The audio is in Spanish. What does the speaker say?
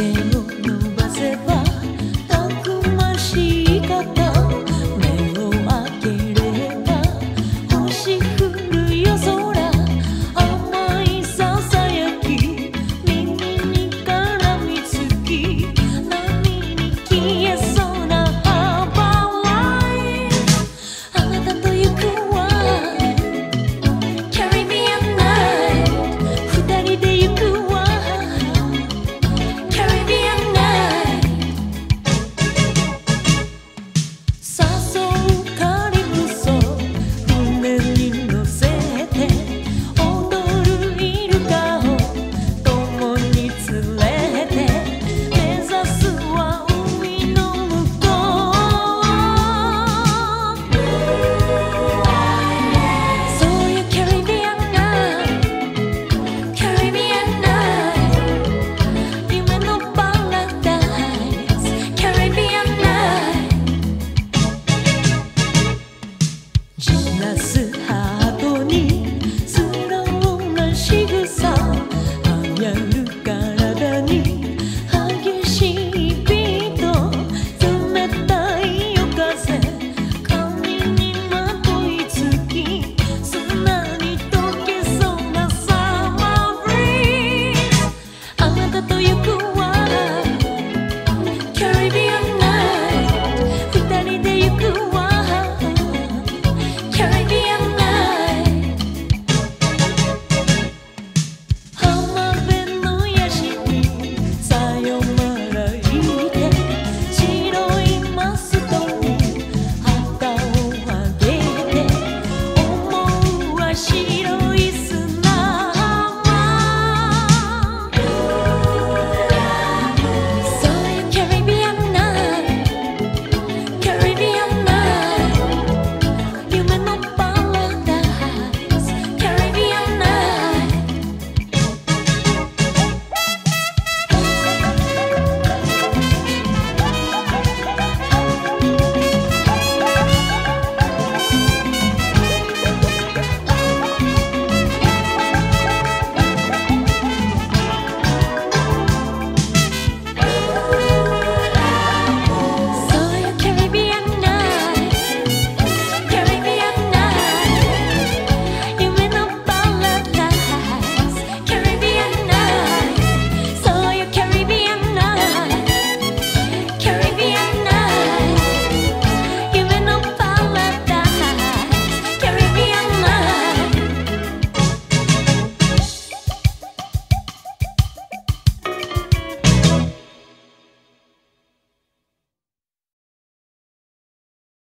tengo